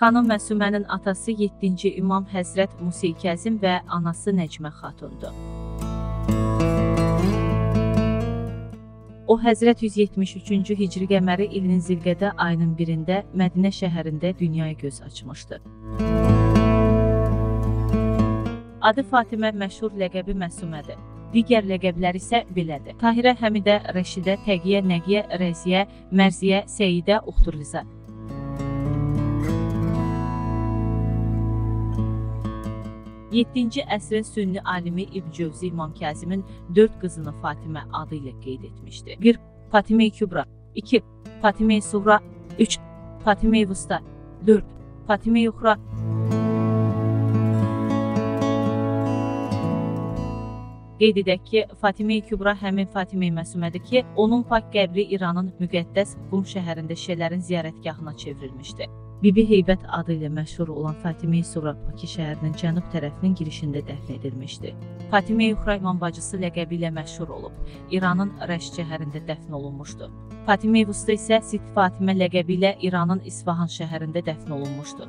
Xanım Məsumənin atası 7-ci İmam Həzrət Musi Kəzim və anası Nəcmə xatundur. O Həzrət 173-cü Hicri qəməri ilinin Zilqədə ayının 1-də Mədinə şəhərində dünyaya göz açmışdı. Adı Fatimə məşhur ləqəbi Məsumədir. Digər ləqəblər isə belədir. Tahirə Həmidə, Rəşidə, Təqiyə, Nəqiyə, Rəziyə, Mərziyə, Səyidə, Uxturliza. 7-ci əsrin sünni alimi İbn Cövzi İmam Kəzimin 4 qızını Fatimə adı ilə qeyd etmişdi. 1. Fatimə Kübra 2. Fatimə Suğra 3. Fatimə Vusta 4. Fatimə Yuxra Qeyd edək ki, Fatimə Kübra həmin Fatimə Məsumədir ki, onun pak qəbri İranın müqəddəs Qum şəhərində şiələrin ziyarətgahına çevrilmişdi. Bibi Heybət adı ilə məşhur olan Fatimə Sura Bakı şəhərinin cənub tərəfinin girişində dəfn edilmişdi. Fatimə Yuxra İmam bacısı ləqəbi ilə məşhur olub. İranın Rəşt şəhərində dəfn olunmuşdu. Fatimə Vusta isə Sit Fatimə ləqəbi ilə İranın İsfahan şəhərində dəfn olunmuşdu.